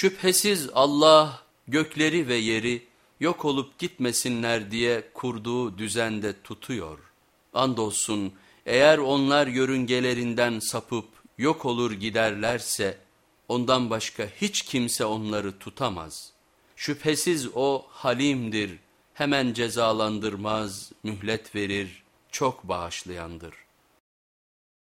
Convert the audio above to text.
Şüphesiz Allah gökleri ve yeri yok olup gitmesinler diye kurduğu düzende tutuyor. Andolsun eğer onlar yörüngelerinden sapıp yok olur giderlerse ondan başka hiç kimse onları tutamaz. Şüphesiz o halimdir, hemen cezalandırmaz, mühlet verir, çok bağışlayandır.''